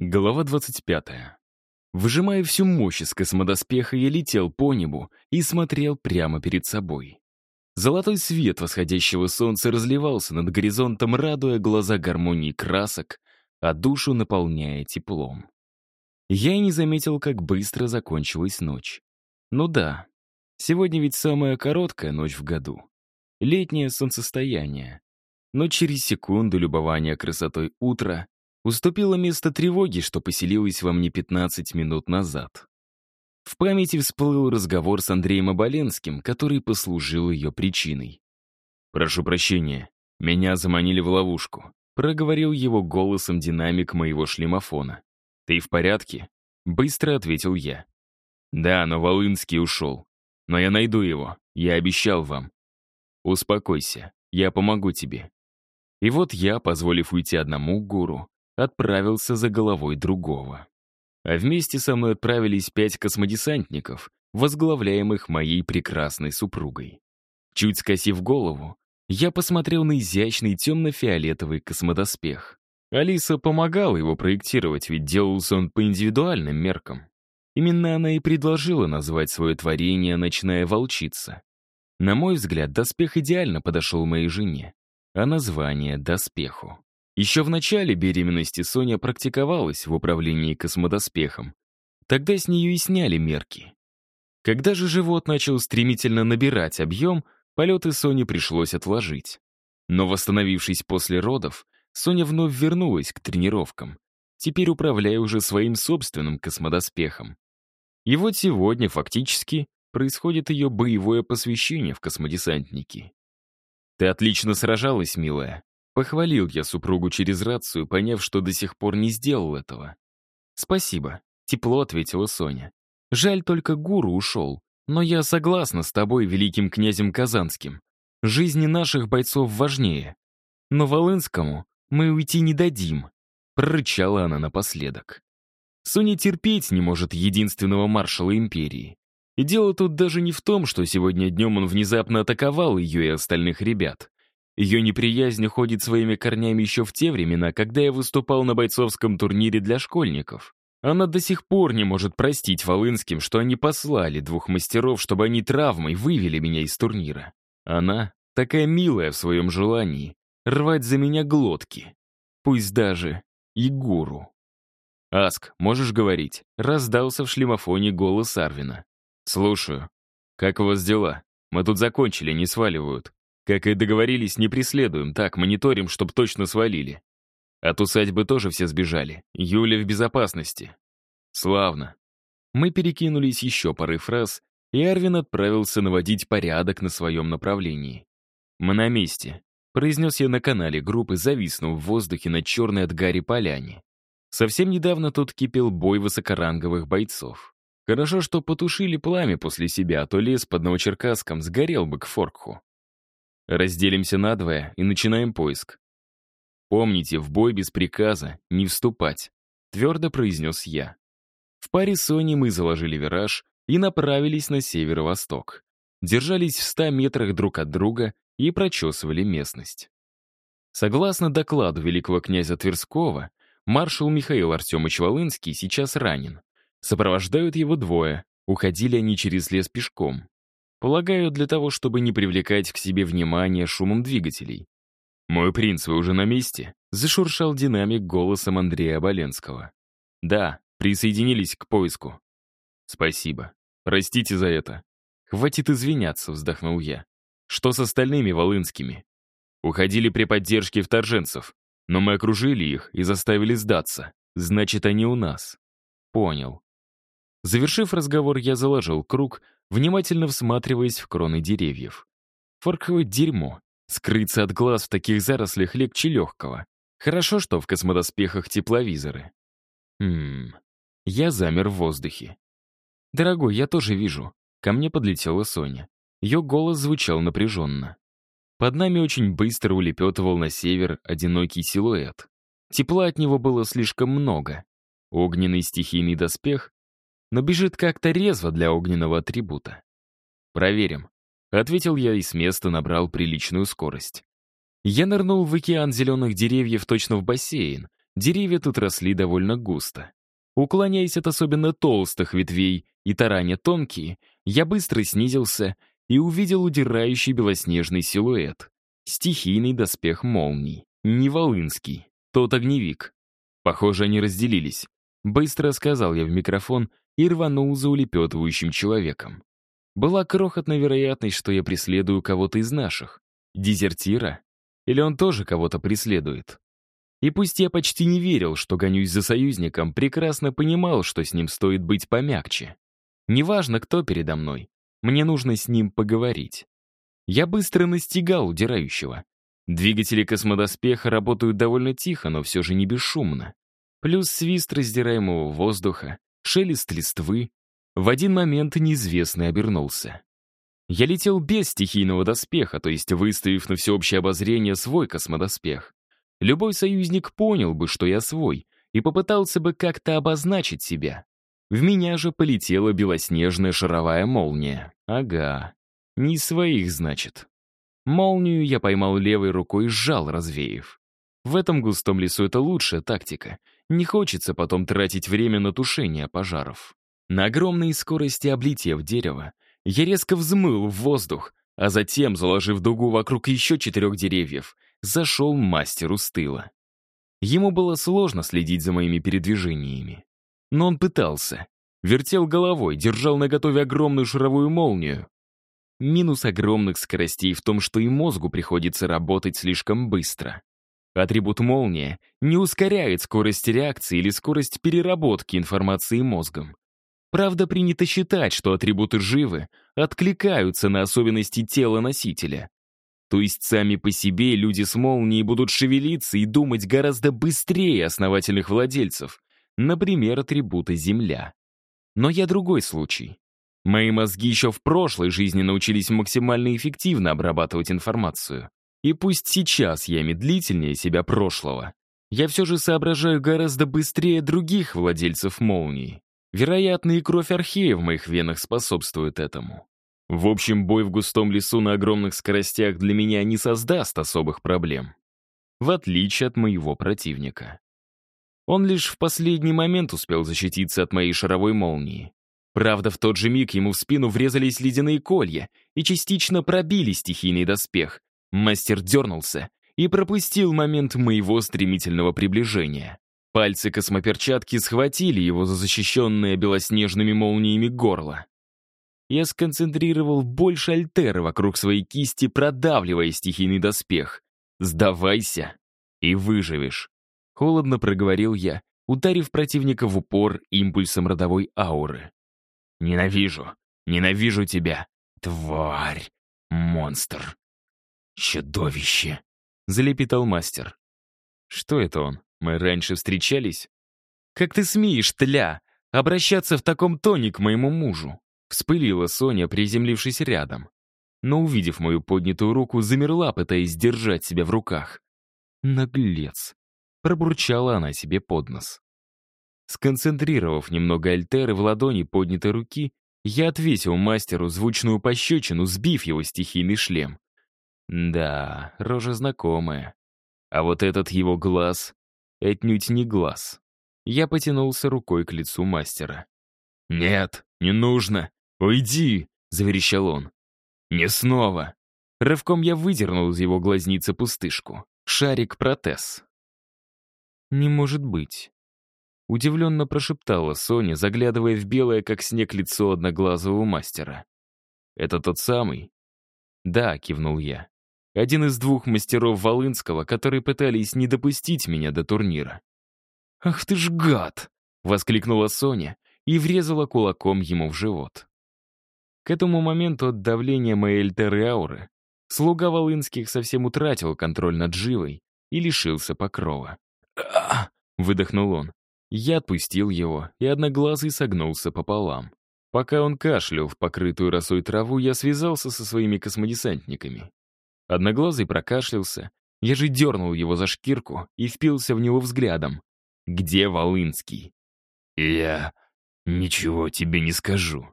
Глава 25. Выжимая всю мощь из космодоспеха, я летел по небу и смотрел прямо перед собой. Золотой свет восходящего солнца разливался над горизонтом, радуя глаза гармонии красок, а душу наполняя теплом. Я и не заметил, как быстро закончилась ночь. Ну да, сегодня ведь самая короткая ночь в году. Летнее солнцестояние. Но через секунду любования красотой утра уступило место тревоги, что поселилось во мне 15 минут назад. В памяти всплыл разговор с Андреем Оболенским, который послужил ее причиной. «Прошу прощения, меня заманили в ловушку», проговорил его голосом динамик моего шлемофона. «Ты в порядке?» Быстро ответил я. «Да, но Волынский ушел. Но я найду его, я обещал вам. Успокойся, я помогу тебе». И вот я, позволив уйти одному гуру, отправился за головой другого. А вместе со мной отправились пять космодесантников, возглавляемых моей прекрасной супругой. Чуть скосив голову, я посмотрел на изящный темно-фиолетовый космодоспех. Алиса помогала его проектировать, ведь делался он по индивидуальным меркам. Именно она и предложила назвать свое творение «Ночная волчица». На мой взгляд, доспех идеально подошел моей жене, а название — доспеху. Еще в начале беременности Соня практиковалась в управлении космодоспехом. Тогда с нее и сняли мерки. Когда же живот начал стремительно набирать объем, полеты Соне пришлось отложить. Но восстановившись после родов, Соня вновь вернулась к тренировкам, теперь управляя уже своим собственным космодоспехом. И вот сегодня фактически происходит ее боевое посвящение в космодесантники. «Ты отлично сражалась, милая», Похвалил я супругу через рацию, поняв, что до сих пор не сделал этого. «Спасибо», — тепло ответила Соня. «Жаль, только гуру ушел. Но я согласна с тобой, великим князем Казанским. Жизни наших бойцов важнее. Но Волынскому мы уйти не дадим», — прорычала она напоследок. Соня терпеть не может единственного маршала империи. И дело тут даже не в том, что сегодня днем он внезапно атаковал ее и остальных ребят. Ее неприязнь уходит своими корнями еще в те времена, когда я выступал на бойцовском турнире для школьников. Она до сих пор не может простить Волынским, что они послали двух мастеров, чтобы они травмой вывели меня из турнира. Она такая милая в своем желании рвать за меня глотки. Пусть даже и гуру. «Аск, можешь говорить?» — раздался в шлемофоне голос Арвина. «Слушаю. Как у вас дела? Мы тут закончили, не сваливают». Как и договорились, не преследуем, так, мониторим, чтоб точно свалили. От усадьбы тоже все сбежали. Юля в безопасности. Славно. Мы перекинулись еще пары фраз, и Арвин отправился наводить порядок на своем направлении. «Мы на месте», — произнес я на канале группы, зависнув в воздухе над черной от Гарри поляне. Совсем недавно тут кипел бой высокоранговых бойцов. Хорошо, что потушили пламя после себя, а то лес под Новочеркасском сгорел бы к Форкху. Разделимся надвое и начинаем поиск. Помните, в бой без приказа не вступать, твердо произнес я. В паре Сони мы заложили вираж и направились на северо-восток. Держались в ста метрах друг от друга и прочесывали местность. Согласно докладу великого князя Тверского, маршал Михаил Артемович Волынский сейчас ранен. Сопровождают его двое, уходили они через лес пешком. Полагаю, для того, чтобы не привлекать к себе внимание шумом двигателей. «Мой принц, вы уже на месте?» — зашуршал динамик голосом Андрея Оболенского. «Да, присоединились к поиску». «Спасибо. Простите за это». «Хватит извиняться», — вздохнул я. «Что с остальными волынскими?» «Уходили при поддержке вторженцев, но мы окружили их и заставили сдаться. Значит, они у нас». «Понял». Завершив разговор, я заложил круг, внимательно всматриваясь в кроны деревьев. Форковое дерьмо. Скрыться от глаз в таких зарослях легче легкого. Хорошо, что в космодоспехах тепловизоры. Хм. Я замер в воздухе. «Дорогой, я тоже вижу». Ко мне подлетела Соня. Ее голос звучал напряженно. Под нами очень быстро улепетывал на север одинокий силуэт. Тепла от него было слишком много. Огненный стихийный доспех но бежит как-то резво для огненного атрибута. «Проверим», — ответил я и с места набрал приличную скорость. Я нырнул в океан зеленых деревьев точно в бассейн, Деревья тут росли довольно густо. Уклоняясь от особенно толстых ветвей и тараня тонкие, я быстро снизился и увидел удирающий белоснежный силуэт. Стихийный доспех молний. Не Волынский, тот огневик. Похоже, они разделились. Быстро сказал я в микрофон и рванул за улепетывающим человеком. Была крохотная вероятность, что я преследую кого-то из наших. Дезертира? Или он тоже кого-то преследует? И пусть я почти не верил, что гонюсь за союзником, прекрасно понимал, что с ним стоит быть помягче. Неважно, кто передо мной. Мне нужно с ним поговорить. Я быстро настигал удирающего. Двигатели космодоспеха работают довольно тихо, но все же не бесшумно. Плюс свист раздираемого воздуха, шелест листвы. В один момент неизвестный обернулся. Я летел без стихийного доспеха, то есть выставив на всеобщее обозрение свой космодоспех. Любой союзник понял бы, что я свой, и попытался бы как-то обозначить себя. В меня же полетела белоснежная шаровая молния. Ага, не своих, значит. Молнию я поймал левой рукой и сжал, развеяв. В этом густом лесу это лучшая тактика. Не хочется потом тратить время на тушение пожаров. На огромной скорости облетев дерево, я резко взмыл в воздух, а затем, заложив дугу вокруг еще четырех деревьев, зашел мастеру с тыла. Ему было сложно следить за моими передвижениями. Но он пытался. Вертел головой, держал наготове огромную шаровую молнию. Минус огромных скоростей в том, что и мозгу приходится работать слишком быстро. Атрибут молния не ускоряет скорость реакции или скорость переработки информации мозгом. Правда, принято считать, что атрибуты живы откликаются на особенности тела носителя. То есть сами по себе люди с молнией будут шевелиться и думать гораздо быстрее основательных владельцев, например, атрибута Земля. Но я другой случай. Мои мозги еще в прошлой жизни научились максимально эффективно обрабатывать информацию. И пусть сейчас я медлительнее себя прошлого, я все же соображаю гораздо быстрее других владельцев молнии. Вероятно, и кровь архея в моих венах способствует этому. В общем, бой в густом лесу на огромных скоростях для меня не создаст особых проблем. В отличие от моего противника. Он лишь в последний момент успел защититься от моей шаровой молнии. Правда, в тот же миг ему в спину врезались ледяные колья и частично пробили стихийный доспех. Мастер дернулся и пропустил момент моего стремительного приближения. Пальцы космоперчатки схватили его за защищенное белоснежными молниями горло. Я сконцентрировал больше альтеры вокруг своей кисти, продавливая стихийный доспех. «Сдавайся, и выживешь». Холодно проговорил я, ударив противника в упор импульсом родовой ауры. «Ненавижу, ненавижу тебя, тварь, монстр, чудовище!» Залепетал мастер. «Что это он? Мы раньше встречались?» «Как ты смеешь, тля, обращаться в таком тоне к моему мужу?» Вспылила Соня, приземлившись рядом. Но, увидев мою поднятую руку, замерла, пытаясь держать себя в руках. Наглец. Пробурчала она себе под нос. Сконцентрировав немного альтеры в ладони поднятой руки, я отвесил мастеру звучную пощечину, сбив его стихийный шлем. Да, рожа знакомая. А вот этот его глаз — отнюдь не глаз. Я потянулся рукой к лицу мастера. «Нет, не нужно. Уйди!» — заверещал он. «Не снова!» Рывком я выдернул из его глазницы пустышку. Шарик-протез. «Не может быть». Удивленно прошептала Соня, заглядывая в белое, как снег, лицо одноглазого мастера. «Это тот самый?» «Да», — кивнул я. «Один из двух мастеров Волынского, которые пытались не допустить меня до турнира». «Ах ты ж гад!» — воскликнула Соня и врезала кулаком ему в живот. К этому моменту от давления моей эльтеры ауры слуга Волынских совсем утратил контроль над живой и лишился покрова. выдохнул он. Я отпустил его, и одноглазый согнулся пополам. Пока он кашлял в покрытую росой траву, я связался со своими космодесантниками. Одноглазый прокашлялся, я же дернул его за шкирку и впился в него взглядом. «Где Волынский?» «Я ничего тебе не скажу».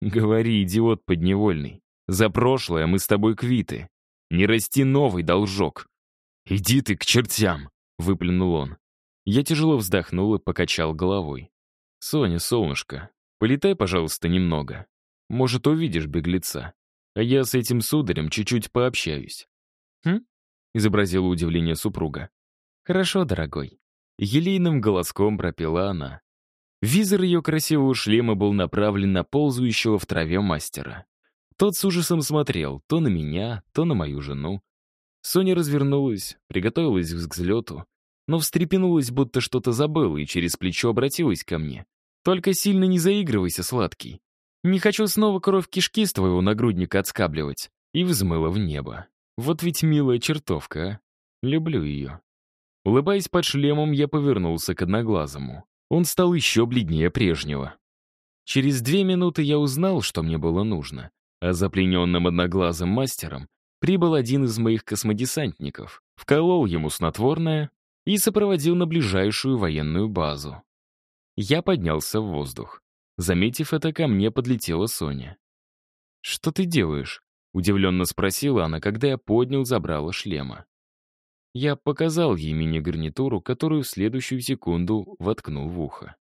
«Говори, идиот подневольный. За прошлое мы с тобой квиты. Не расти новый должок». «Иди ты к чертям!» — выплюнул он. Я тяжело вздохнул и покачал головой. «Соня, солнышко, полетай, пожалуйста, немного. Может, увидишь беглеца. А я с этим сударем чуть-чуть пообщаюсь». «Хм?» — изобразила удивление супруга. «Хорошо, дорогой». Елейным голоском пропела она. Визор ее красивого шлема был направлен на ползающего в траве мастера. Тот с ужасом смотрел то на меня, то на мою жену. Соня развернулась, приготовилась к взлету, но встрепенулась, будто что-то забыла, и через плечо обратилась ко мне. «Только сильно не заигрывайся, сладкий. Не хочу снова кровь кишки с твоего нагрудника отскабливать». И взмыла в небо. Вот ведь милая чертовка, а. Люблю ее. Улыбаясь под шлемом, я повернулся к одноглазому. Он стал еще бледнее прежнего. Через две минуты я узнал, что мне было нужно, а за плененным одноглазым мастером прибыл один из моих космодесантников, вколол ему снотворное и сопроводил на ближайшую военную базу. Я поднялся в воздух. Заметив это, ко мне подлетела Соня. «Что ты делаешь?» — удивленно спросила она, когда я поднял забрала шлема. Я показал ей мини-гарнитуру, которую в следующую секунду воткнул в ухо.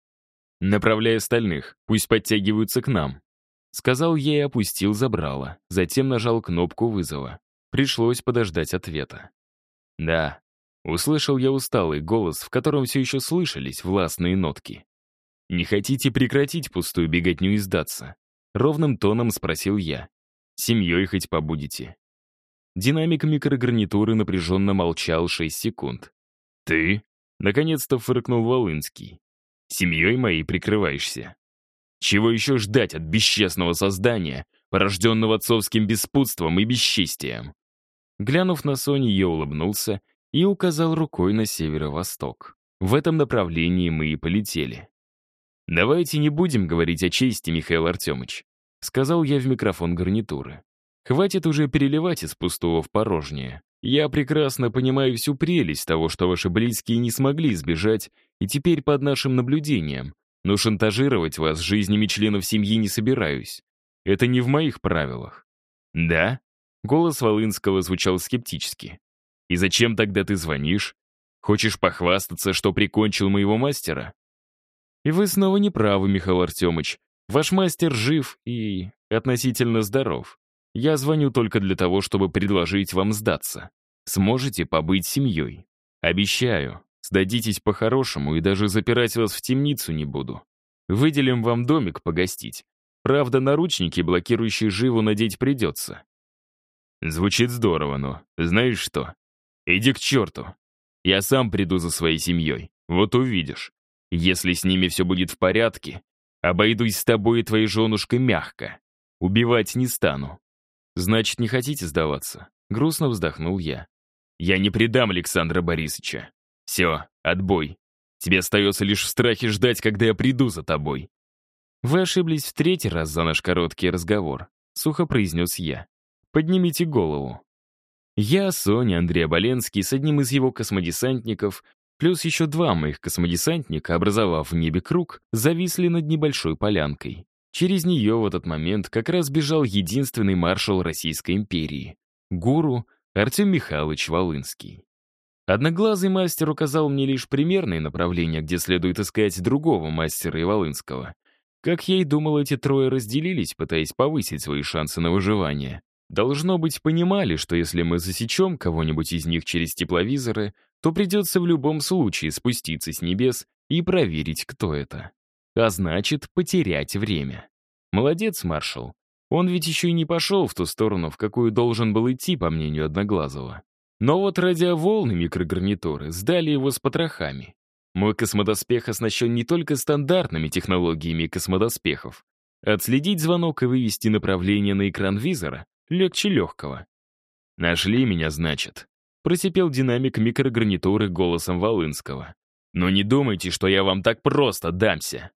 «Направляй остальных, пусть подтягиваются к нам», — сказал я и опустил забрало, затем нажал кнопку вызова. Пришлось подождать ответа. «Да, Услышал я усталый голос, в котором все еще слышались властные нотки. «Не хотите прекратить пустую беготню и сдаться?» Ровным тоном спросил я. «Семьей хоть побудете?» Динамик микрогарнитуры напряженно молчал 6 секунд. «Ты?» — наконец-то фыркнул Волынский. «Семьей моей прикрываешься. Чего еще ждать от бесчестного создания, порожденного отцовским беспутством и бесчестием?» Глянув на Соню, я улыбнулся и указал рукой на северо-восток. В этом направлении мы и полетели. «Давайте не будем говорить о чести, Михаил Артемович», сказал я в микрофон гарнитуры. «Хватит уже переливать из пустого в порожнее. Я прекрасно понимаю всю прелесть того, что ваши близкие не смогли сбежать, и теперь под нашим наблюдением, но шантажировать вас жизнями членов семьи не собираюсь. Это не в моих правилах». «Да?» Голос Волынского звучал скептически. И зачем тогда ты звонишь? Хочешь похвастаться, что прикончил моего мастера? И вы снова не правы, Михаил Артемович. Ваш мастер жив и относительно здоров. Я звоню только для того, чтобы предложить вам сдаться. Сможете побыть семьей. Обещаю, сдадитесь по-хорошему и даже запирать вас в темницу не буду. Выделим вам домик погостить. Правда, наручники, блокирующие живу, надеть придется. Звучит здорово, но знаешь что? Иди к черту. Я сам приду за своей семьей. Вот увидишь. Если с ними все будет в порядке, обойдусь с тобой и твоей женушкой мягко. Убивать не стану. Значит, не хотите сдаваться? Грустно вздохнул я. Я не предам Александра Борисовича. Все, отбой. Тебе остается лишь в страхе ждать, когда я приду за тобой. Вы ошиблись в третий раз за наш короткий разговор, сухо произнес я. Поднимите голову. Я, Соня, Андрей Оболенский с одним из его космодесантников, плюс еще два моих космодесантника, образовав в небе круг, зависли над небольшой полянкой. Через нее в этот момент как раз бежал единственный маршал Российской империи — гуру Артем Михайлович Волынский. Одноглазый мастер указал мне лишь примерное направление, где следует искать другого мастера и Волынского. Как я и думал, эти трое разделились, пытаясь повысить свои шансы на выживание. Должно быть, понимали, что если мы засечем кого-нибудь из них через тепловизоры, то придется в любом случае спуститься с небес и проверить, кто это. А значит, потерять время. Молодец, маршал. Он ведь еще и не пошел в ту сторону, в какую должен был идти, по мнению Одноглазого. Но вот радиоволны микрогарнитуры сдали его с потрохами. Мой космодоспех оснащен не только стандартными технологиями космодоспехов. Отследить звонок и вывести направление на экран визора Легче легкого. «Нашли меня, значит», — просипел динамик микрогарнитуры голосом Волынского. «Но не думайте, что я вам так просто дамся».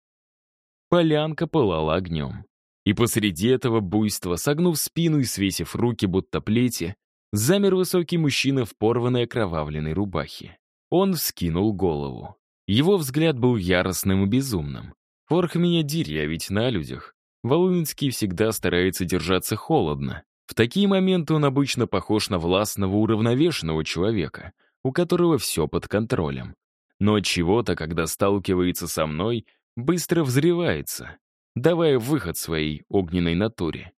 Полянка пылала огнем. И посреди этого буйства, согнув спину и свесив руки, будто плети, замер высокий мужчина в порванной окровавленной рубахе. Он вскинул голову. Его взгляд был яростным и безумным. Форх меня дери, а ведь на людях. Волынский всегда старается держаться холодно, в такие моменты он обычно похож на властного уравновешенного человека, у которого все под контролем. но от чего-то, когда сталкивается со мной, быстро взрывается, давая выход своей огненной натуре.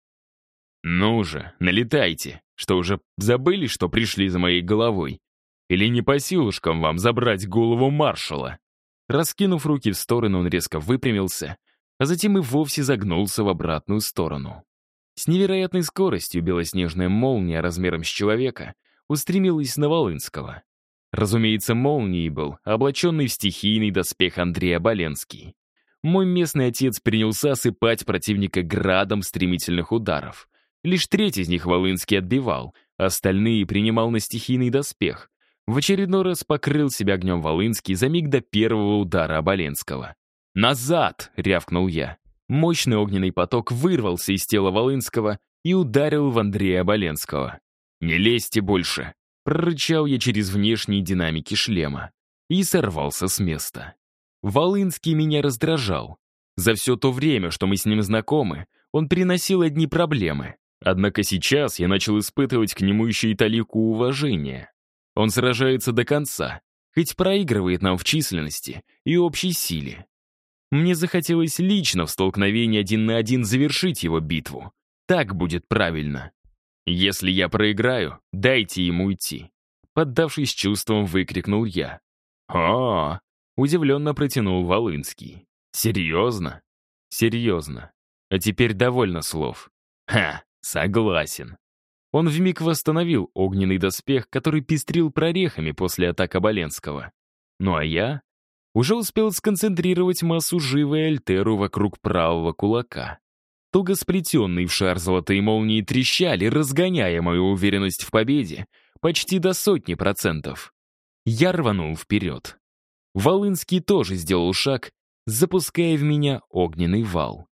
«Ну же, налетайте! Что, уже забыли, что пришли за моей головой? Или не по силушкам вам забрать голову маршала?» Раскинув руки в сторону, он резко выпрямился, а затем и вовсе загнулся в обратную сторону. С невероятной скоростью белоснежная молния размером с человека устремилась на Волынского. Разумеется, молнией был облаченный в стихийный доспех Андрея Боленский. Мой местный отец принялся осыпать противника градом стремительных ударов. Лишь треть из них Волынский отбивал, остальные принимал на стихийный доспех. В очередной раз покрыл себя огнем Волынский за миг до первого удара Оболенского. «Назад!» — рявкнул я. Мощный огненный поток вырвался из тела Волынского и ударил в Андрея Оболенского. «Не лезьте больше!» — прорычал я через внешние динамики шлема и сорвался с места. Волынский меня раздражал. За все то время, что мы с ним знакомы, он приносил одни проблемы. Однако сейчас я начал испытывать к нему еще и талику уважения. Он сражается до конца, хоть проигрывает нам в численности и общей силе. Мне захотелось лично в столкновении один на один завершить его битву. Так будет правильно. Если я проиграю, дайте ему идти. Поддавшись чувствам, выкрикнул я. «О!» — удивленно протянул Волынский. «Серьезно?» «Серьезно. А теперь довольно слов». «Ха! Согласен. Он вмиг восстановил огненный доспех, который пестрил прорехами после атак Оболенского. Ну а я уже успел сконцентрировать массу живой альтеру вокруг правого кулака. Туго сплетенные в шар золотые молнии трещали, разгоняя мою уверенность в победе почти до сотни процентов. Я рванул вперед. Волынский тоже сделал шаг, запуская в меня огненный вал.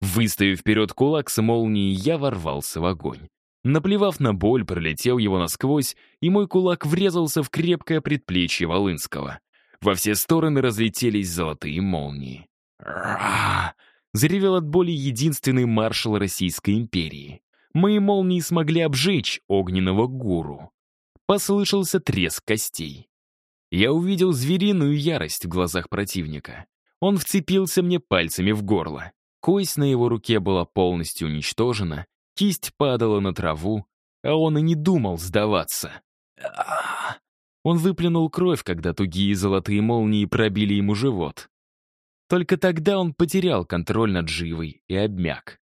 Выставив вперед кулак с молнией, я ворвался в огонь. Наплевав на боль, пролетел его насквозь, и мой кулак врезался в крепкое предплечье Волынского. Во все стороны разлетелись золотые молнии. «Ра!» — заревел от боли единственный маршал Российской империи. Мои молнии смогли обжечь огненного гуру. Послышался треск костей. Я увидел звериную ярость в глазах противника. Он вцепился мне пальцами в горло. Кость на его руке была полностью уничтожена, кисть падала на траву, а он и не думал сдаваться. Он выплюнул кровь, когда тугие золотые молнии пробили ему живот. Только тогда он потерял контроль над живой и обмяк.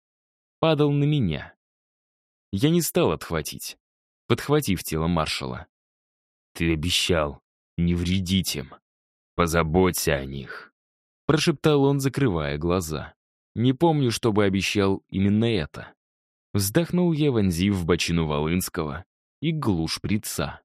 Падал на меня. Я не стал отхватить, подхватив тело маршала. «Ты обещал не вредить им. Позаботься о них», — прошептал он, закрывая глаза. Не помню, чтобы обещал именно это. Вздохнул я, вонзив в бочину Волынского и глушь шприца.